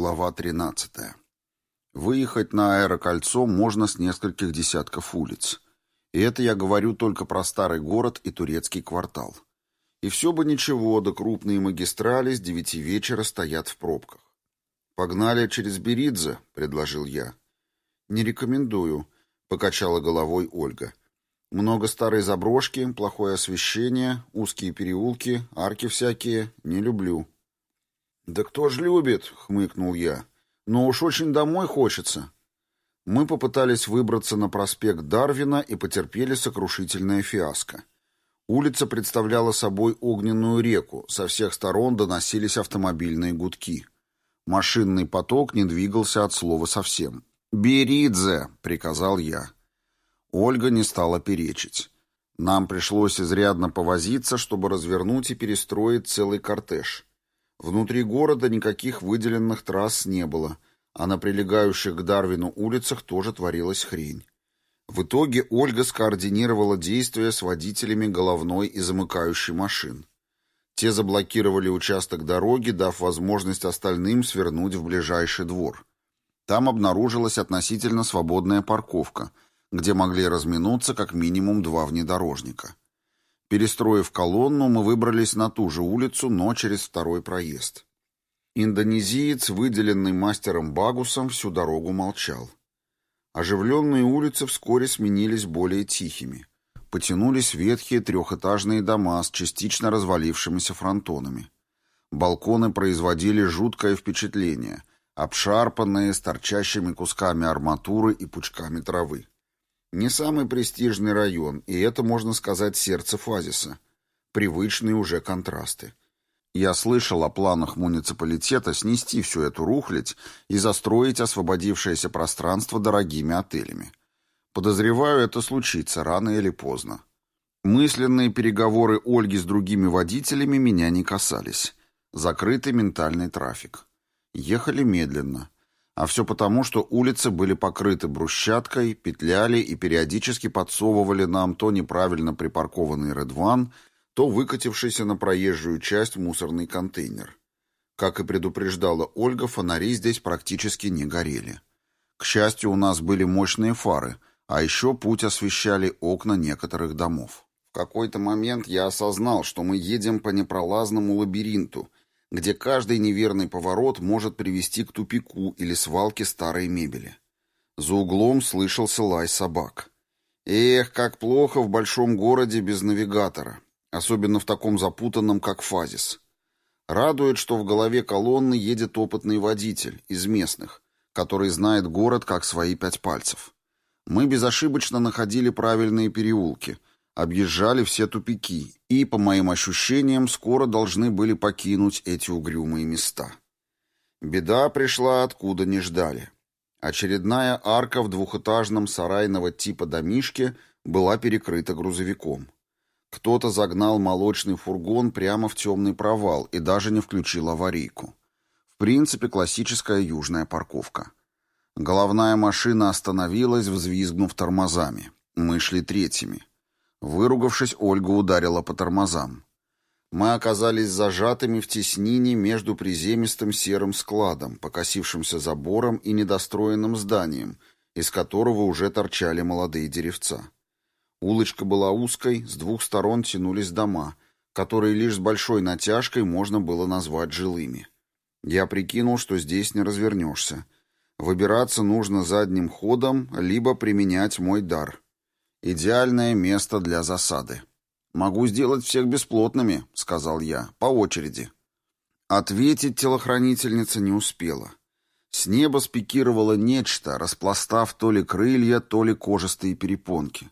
Глава 13. Выехать на аэрокольцо можно с нескольких десятков улиц. И это я говорю только про старый город и турецкий квартал. И все бы ничего, да крупные магистрали с девяти вечера стоят в пробках. «Погнали через Беридзе», — предложил я. «Не рекомендую», — покачала головой Ольга. «Много старой заброшки, плохое освещение, узкие переулки, арки всякие. Не люблю». «Да кто ж любит?» — хмыкнул я. «Но уж очень домой хочется». Мы попытались выбраться на проспект Дарвина и потерпели сокрушительное фиаско. Улица представляла собой огненную реку, со всех сторон доносились автомобильные гудки. Машинный поток не двигался от слова совсем. «Беридзе!» — приказал я. Ольга не стала перечить. Нам пришлось изрядно повозиться, чтобы развернуть и перестроить целый кортеж. Внутри города никаких выделенных трасс не было, а на прилегающих к Дарвину улицах тоже творилась хрень. В итоге Ольга скоординировала действия с водителями головной и замыкающей машин. Те заблокировали участок дороги, дав возможность остальным свернуть в ближайший двор. Там обнаружилась относительно свободная парковка, где могли разминуться как минимум два внедорожника. Перестроив колонну, мы выбрались на ту же улицу, но через второй проезд. Индонезиец, выделенный мастером Багусом, всю дорогу молчал. Оживленные улицы вскоре сменились более тихими. Потянулись ветхие трехэтажные дома с частично развалившимися фронтонами. Балконы производили жуткое впечатление, обшарпанные с торчащими кусками арматуры и пучками травы. Не самый престижный район, и это, можно сказать, сердце Фазиса. Привычные уже контрасты. Я слышал о планах муниципалитета снести всю эту рухлядь и застроить освободившееся пространство дорогими отелями. Подозреваю, это случится рано или поздно. Мысленные переговоры Ольги с другими водителями меня не касались. Закрытый ментальный трафик. Ехали медленно. А все потому, что улицы были покрыты брусчаткой, петляли и периодически подсовывали нам то неправильно припаркованный Редван, то выкатившийся на проезжую часть мусорный контейнер. Как и предупреждала Ольга, фонари здесь практически не горели. К счастью, у нас были мощные фары, а еще путь освещали окна некоторых домов. В какой-то момент я осознал, что мы едем по непролазному лабиринту, где каждый неверный поворот может привести к тупику или свалке старой мебели. За углом слышался лай собак. Эх, как плохо в большом городе без навигатора, особенно в таком запутанном, как Фазис. Радует, что в голове колонны едет опытный водитель из местных, который знает город как свои пять пальцев. Мы безошибочно находили правильные переулки — объезжали все тупики и, по моим ощущениям, скоро должны были покинуть эти угрюмые места. Беда пришла откуда не ждали. Очередная арка в двухэтажном сарайного типа домишке была перекрыта грузовиком. Кто-то загнал молочный фургон прямо в темный провал и даже не включил аварийку. В принципе, классическая южная парковка. Головная машина остановилась, взвизгнув тормозами. Мы шли третьими. Выругавшись, Ольга ударила по тормозам. Мы оказались зажатыми в теснине между приземистым серым складом, покосившимся забором и недостроенным зданием, из которого уже торчали молодые деревца. Улочка была узкой, с двух сторон тянулись дома, которые лишь с большой натяжкой можно было назвать жилыми. Я прикинул, что здесь не развернешься. Выбираться нужно задним ходом, либо применять мой дар — Идеальное место для засады. «Могу сделать всех бесплотными», — сказал я, — «по очереди». Ответить телохранительница не успела. С неба спикировало нечто, распластав то ли крылья, то ли кожистые перепонки.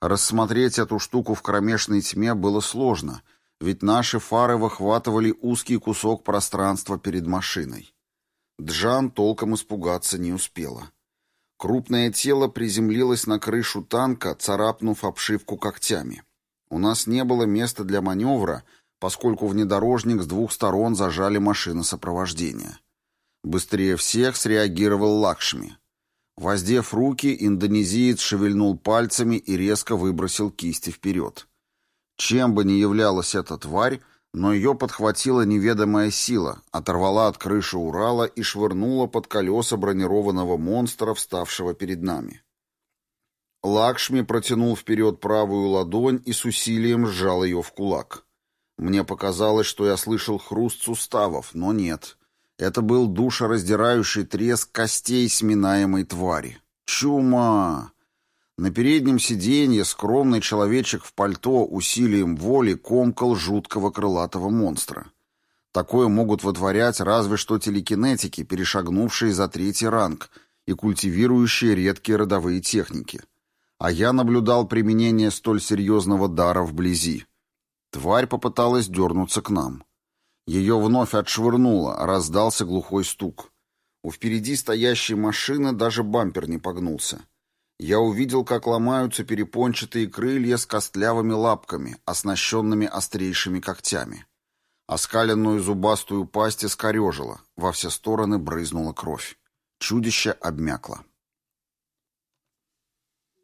Рассмотреть эту штуку в кромешной тьме было сложно, ведь наши фары выхватывали узкий кусок пространства перед машиной. Джан толком испугаться не успела. Крупное тело приземлилось на крышу танка, царапнув обшивку когтями. У нас не было места для маневра, поскольку внедорожник с двух сторон зажали машины сопровождения. Быстрее всех среагировал Лакшми. Воздев руки, индонезиец шевельнул пальцами и резко выбросил кисти вперед. Чем бы ни являлась эта тварь, но ее подхватила неведомая сила, оторвала от крыши Урала и швырнула под колеса бронированного монстра, вставшего перед нами. Лакшми протянул вперед правую ладонь и с усилием сжал ее в кулак. Мне показалось, что я слышал хруст суставов, но нет. Это был душераздирающий треск костей сминаемой твари. Чума! На переднем сиденье скромный человечек в пальто усилием воли комкал жуткого крылатого монстра. Такое могут вытворять разве что телекинетики, перешагнувшие за третий ранг и культивирующие редкие родовые техники. А я наблюдал применение столь серьезного дара вблизи. Тварь попыталась дернуться к нам. Ее вновь отшвырнуло, раздался глухой стук. У впереди стоящей машины даже бампер не погнулся. Я увидел, как ломаются перепончатые крылья с костлявыми лапками, оснащенными острейшими когтями. Оскаленную зубастую пасть искорежило, во все стороны брызнула кровь. Чудище обмякло.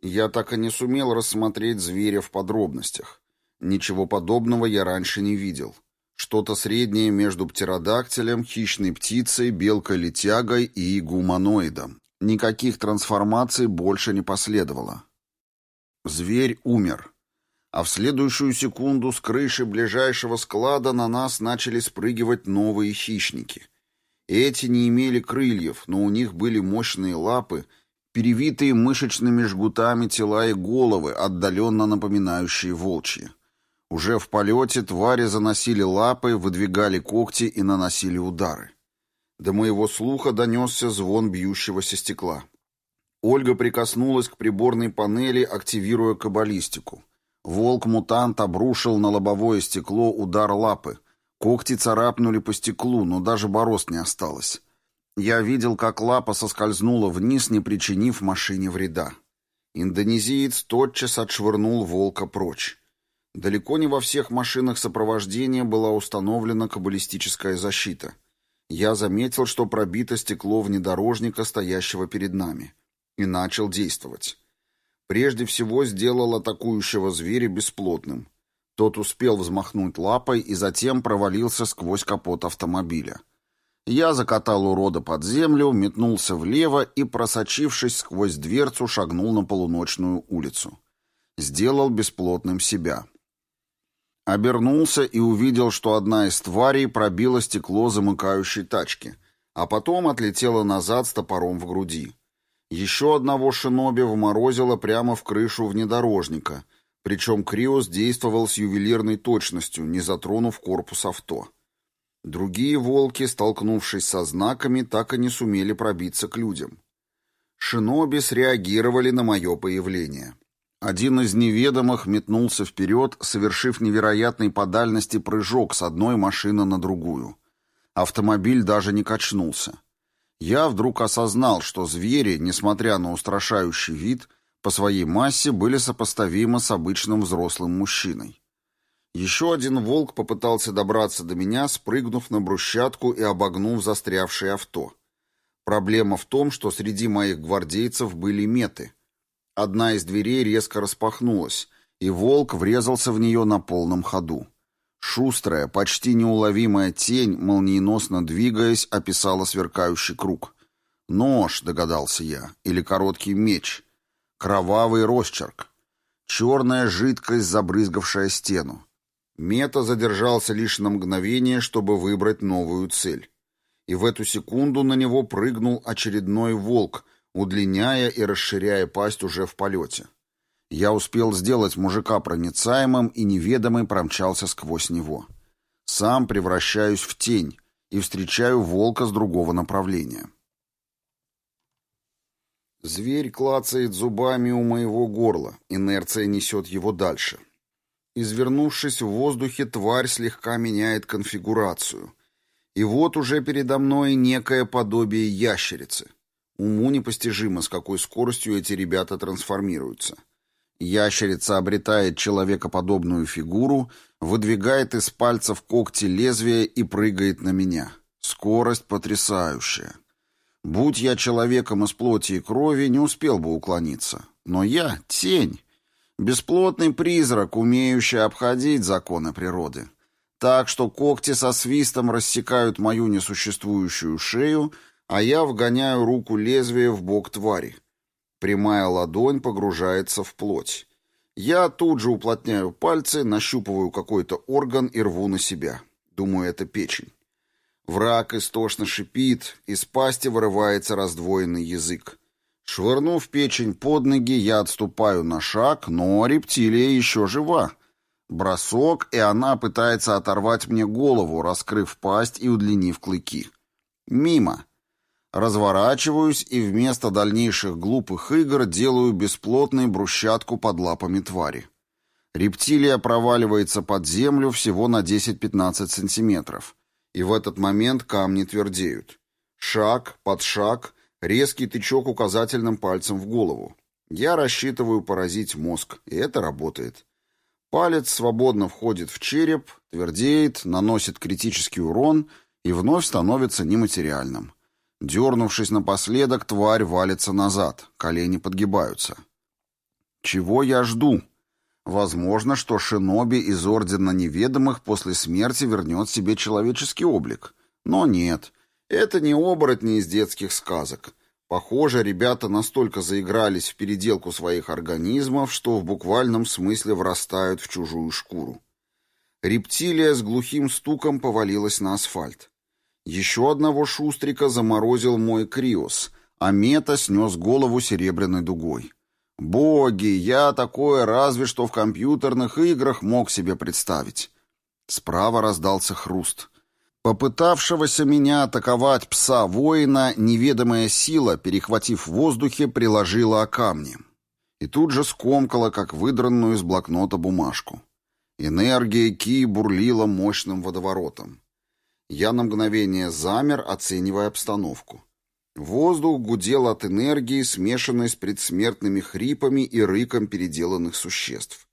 Я так и не сумел рассмотреть зверя в подробностях. Ничего подобного я раньше не видел. Что-то среднее между птеродактилем, хищной птицей, белкой-летягой и гуманоидом. Никаких трансформаций больше не последовало. Зверь умер. А в следующую секунду с крыши ближайшего склада на нас начали спрыгивать новые хищники. Эти не имели крыльев, но у них были мощные лапы, перевитые мышечными жгутами тела и головы, отдаленно напоминающие волчьи. Уже в полете твари заносили лапы, выдвигали когти и наносили удары. До моего слуха донесся звон бьющегося стекла. Ольга прикоснулась к приборной панели, активируя каббалистику. Волк-мутант обрушил на лобовое стекло удар лапы. Когти царапнули по стеклу, но даже борозд не осталось. Я видел, как лапа соскользнула вниз, не причинив машине вреда. Индонезиец тотчас отшвырнул волка прочь. Далеко не во всех машинах сопровождения была установлена каббалистическая защита — я заметил, что пробито стекло внедорожника, стоящего перед нами, и начал действовать. Прежде всего сделал атакующего зверя бесплотным. Тот успел взмахнуть лапой и затем провалился сквозь капот автомобиля. Я закатал урода под землю, метнулся влево и, просочившись сквозь дверцу, шагнул на полуночную улицу. Сделал бесплотным себя. Обернулся и увидел, что одна из тварей пробила стекло замыкающей тачки, а потом отлетела назад с топором в груди. Еще одного шиноби вморозило прямо в крышу внедорожника, причем Криос действовал с ювелирной точностью, не затронув корпус авто. Другие волки, столкнувшись со знаками, так и не сумели пробиться к людям. Шиноби среагировали на мое появление. Один из неведомых метнулся вперед, совершив невероятный по дальности прыжок с одной машины на другую. Автомобиль даже не качнулся. Я вдруг осознал, что звери, несмотря на устрашающий вид, по своей массе были сопоставимы с обычным взрослым мужчиной. Еще один волк попытался добраться до меня, спрыгнув на брусчатку и обогнув застрявшее авто. Проблема в том, что среди моих гвардейцев были меты — Одна из дверей резко распахнулась, и волк врезался в нее на полном ходу. Шустрая, почти неуловимая тень, молниеносно двигаясь, описала сверкающий круг. «Нож», — догадался я, — «или короткий меч». Кровавый росчерк. Черная жидкость, забрызгавшая стену. Мета задержался лишь на мгновение, чтобы выбрать новую цель. И в эту секунду на него прыгнул очередной волк, удлиняя и расширяя пасть уже в полете. Я успел сделать мужика проницаемым и неведомый промчался сквозь него. Сам превращаюсь в тень и встречаю волка с другого направления. Зверь клацает зубами у моего горла, инерция несет его дальше. Извернувшись в воздухе, тварь слегка меняет конфигурацию. И вот уже передо мной некое подобие ящерицы — Уму непостижимо, с какой скоростью эти ребята трансформируются. Ящерица обретает человекоподобную фигуру, выдвигает из пальцев когти лезвия и прыгает на меня. Скорость потрясающая. Будь я человеком из плоти и крови, не успел бы уклониться. Но я — тень. Бесплотный призрак, умеющий обходить законы природы. так что когти со свистом рассекают мою несуществующую шею, а я вгоняю руку лезвия в бок твари. Прямая ладонь погружается в плоть. Я тут же уплотняю пальцы, нащупываю какой-то орган и рву на себя. Думаю, это печень. Враг истошно шипит, из пасти вырывается раздвоенный язык. Швырнув печень под ноги, я отступаю на шаг, но рептилия еще жива. Бросок, и она пытается оторвать мне голову, раскрыв пасть и удлинив клыки. Мимо. Разворачиваюсь и вместо дальнейших глупых игр делаю бесплотной брусчатку под лапами твари. Рептилия проваливается под землю всего на 10-15 сантиметров. И в этот момент камни твердеют. Шаг, под шаг, резкий тычок указательным пальцем в голову. Я рассчитываю поразить мозг, и это работает. Палец свободно входит в череп, твердеет, наносит критический урон и вновь становится нематериальным. Дернувшись напоследок, тварь валится назад, колени подгибаются. Чего я жду? Возможно, что шиноби из Ордена Неведомых после смерти вернет себе человеческий облик. Но нет, это не оборотни из детских сказок. Похоже, ребята настолько заигрались в переделку своих организмов, что в буквальном смысле врастают в чужую шкуру. Рептилия с глухим стуком повалилась на асфальт. Еще одного шустрика заморозил мой криос, а мета снес голову серебряной дугой. Боги, я такое разве что в компьютерных играх мог себе представить. Справа раздался хруст. Попытавшегося меня атаковать пса-воина неведомая сила, перехватив в воздухе, приложила о камни. И тут же скомкала, как выдранную из блокнота бумажку. Энергия Ки бурлила мощным водоворотом. Я на мгновение замер, оценивая обстановку. Воздух гудел от энергии, смешанной с предсмертными хрипами и рыком переделанных существ.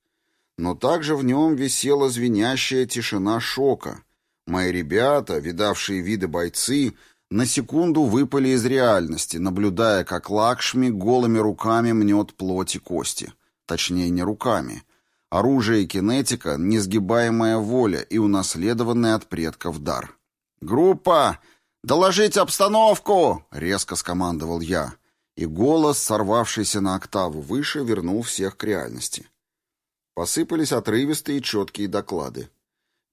Но также в нем висела звенящая тишина шока. Мои ребята, видавшие виды бойцы, на секунду выпали из реальности, наблюдая, как Лакшми голыми руками мнет плоть и кости. Точнее, не руками. Оружие и кинетика — несгибаемая воля и унаследованный от предков дар. «Группа! «Доложить обстановку!» — резко скомандовал я, и голос, сорвавшийся на октаву выше, вернул всех к реальности. Посыпались отрывистые и четкие доклады.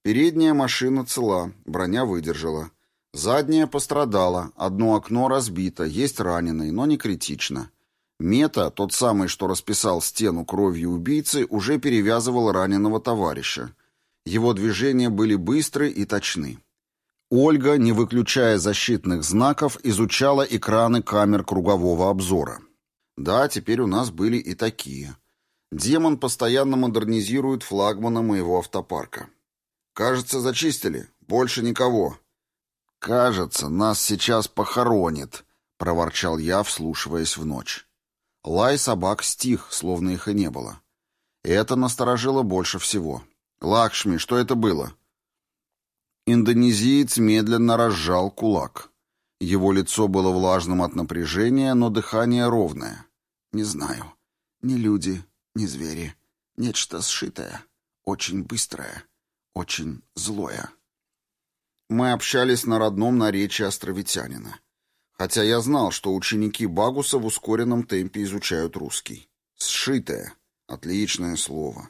Передняя машина цела, броня выдержала. Задняя пострадала, одно окно разбито, есть раненый, но не критично. Мета, тот самый, что расписал стену кровью убийцы, уже перевязывал раненого товарища. Его движения были быстры и точны. Ольга, не выключая защитных знаков, изучала экраны камер кругового обзора. Да, теперь у нас были и такие. Демон постоянно модернизирует флагмана моего автопарка. Кажется, зачистили. Больше никого. Кажется, нас сейчас похоронит, проворчал я, вслушиваясь в ночь. Лай собак стих, словно их и не было. Это насторожило больше всего. Лакшми, что это было? Индонезиец медленно разжал кулак. Его лицо было влажным от напряжения, но дыхание ровное. «Не знаю. Ни люди, ни звери. Нечто сшитое, очень быстрое, очень злое». Мы общались на родном наречии островитянина. Хотя я знал, что ученики Багуса в ускоренном темпе изучают русский. «Сшитое» — отличное слово.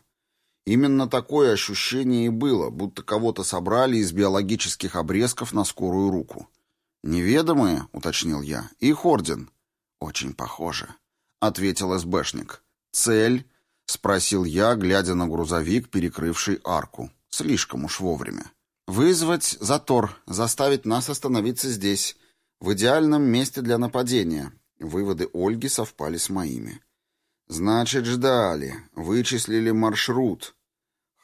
Именно такое ощущение и было, будто кого-то собрали из биологических обрезков на скорую руку. «Неведомые?» — уточнил я. «Их орден». «Очень похоже», — ответил СБшник. «Цель?» — спросил я, глядя на грузовик, перекрывший арку. Слишком уж вовремя. «Вызвать затор, заставить нас остановиться здесь, в идеальном месте для нападения». Выводы Ольги совпали с моими. «Значит, ждали, вычислили маршрут».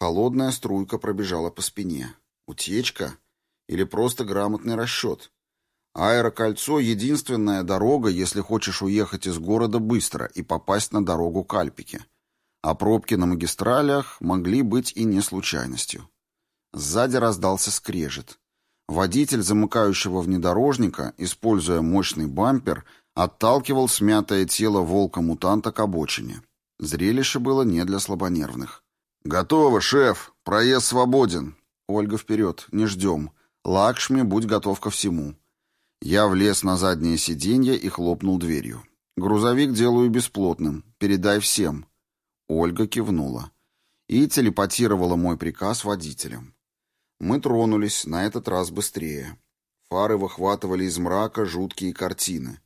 Холодная струйка пробежала по спине. Утечка? Или просто грамотный расчет? Аэрокольцо — единственная дорога, если хочешь уехать из города быстро и попасть на дорогу к Альпике. А пробки на магистралях могли быть и не случайностью. Сзади раздался скрежет. Водитель замыкающего внедорожника, используя мощный бампер, отталкивал смятое тело волка-мутанта к обочине. Зрелище было не для слабонервных. «Готово, шеф. Проезд свободен». Ольга, вперед, не ждем. Лакшми, будь готов ко всему. Я влез на заднее сиденье и хлопнул дверью. Грузовик делаю бесплотным. Передай всем. Ольга кивнула. И телепатировала мой приказ водителям. Мы тронулись, на этот раз быстрее. Фары выхватывали из мрака жуткие картины.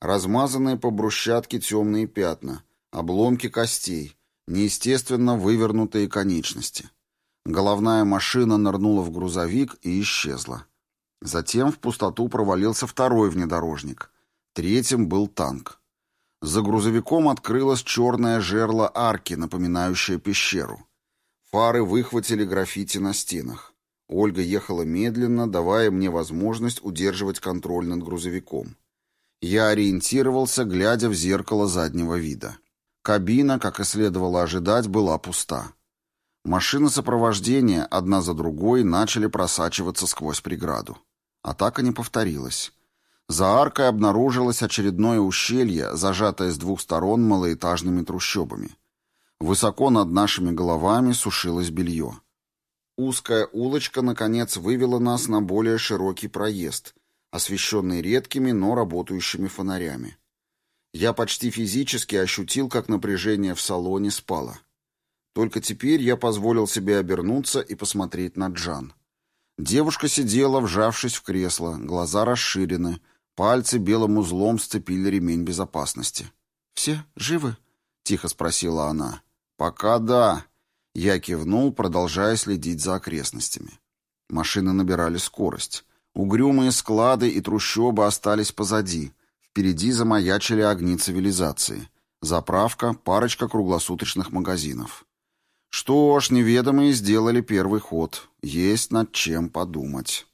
Размазанные по брусчатке темные пятна, обломки костей, неестественно вывернутые конечности. Головная машина нырнула в грузовик и исчезла. Затем в пустоту провалился второй внедорожник. Третьим был танк. За грузовиком открылось черное жерло арки, напоминающее пещеру. Фары выхватили граффити на стенах. Ольга ехала медленно, давая мне возможность удерживать контроль над грузовиком. Я ориентировался, глядя в зеркало заднего вида. Кабина, как и следовало ожидать, была пуста. Машины сопровождения одна за другой начали просачиваться сквозь преграду. Атака не повторилась. За аркой обнаружилось очередное ущелье, зажатое с двух сторон малоэтажными трущобами. Высоко над нашими головами сушилось белье. Узкая улочка, наконец, вывела нас на более широкий проезд, освещенный редкими, но работающими фонарями. Я почти физически ощутил, как напряжение в салоне спало. Только теперь я позволил себе обернуться и посмотреть на Джан. Девушка сидела, вжавшись в кресло, глаза расширены, пальцы белым узлом сцепили ремень безопасности. «Все живы?» — тихо спросила она. «Пока да». Я кивнул, продолжая следить за окрестностями. Машины набирали скорость. Угрюмые склады и трущобы остались позади. Впереди замаячили огни цивилизации. Заправка, парочка круглосуточных магазинов. Что ж, неведомые сделали первый ход. Есть над чем подумать.